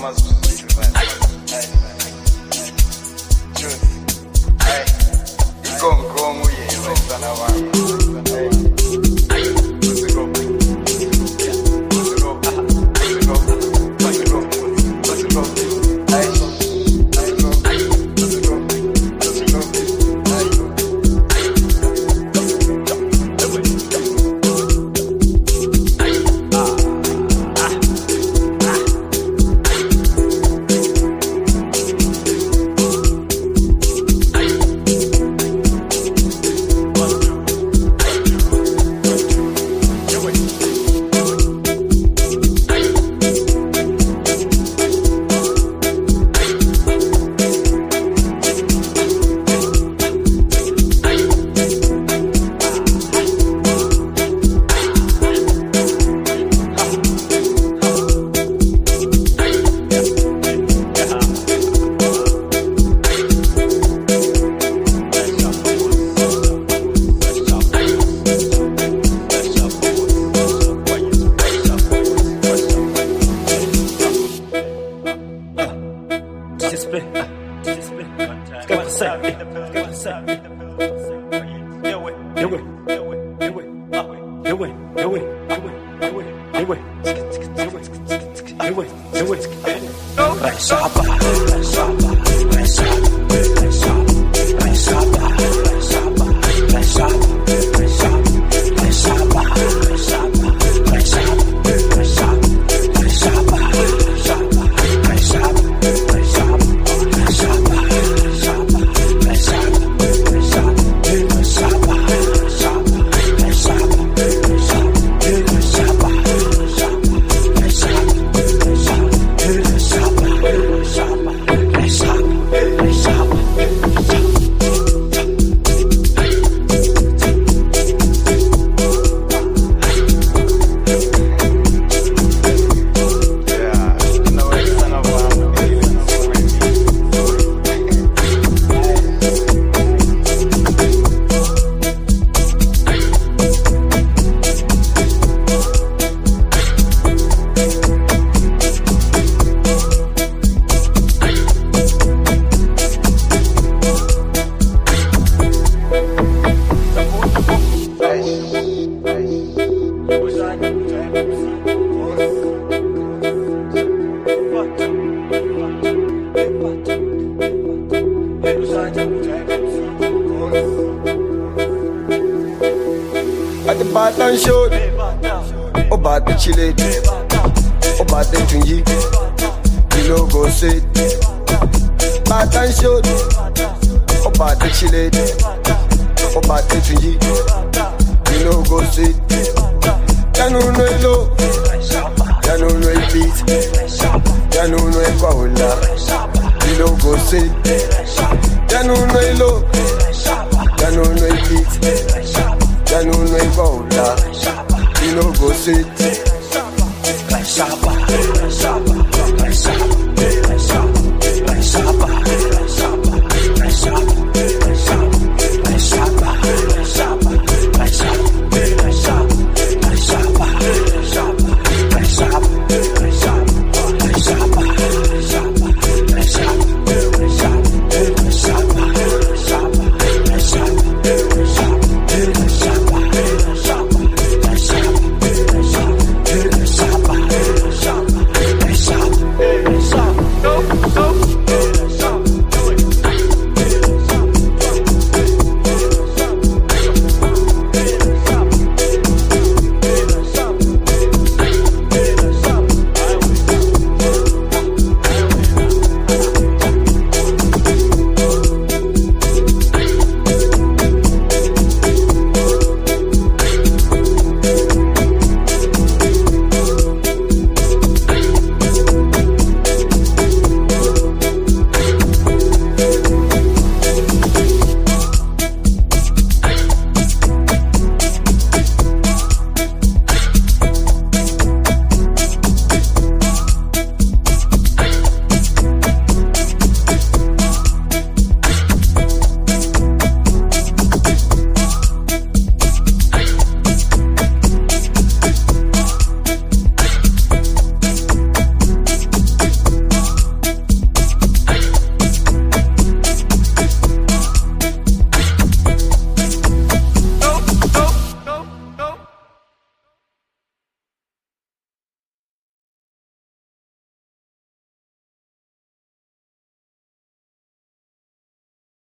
mas. Eu, At the Batman show, oh Batman chile, oh Batman tunji, the logo said. Batman show, oh Batman chile, oh Batman tunji, the logo said. Yanu no elo, yanu no beat, yanu no ekwa ola, the logo said.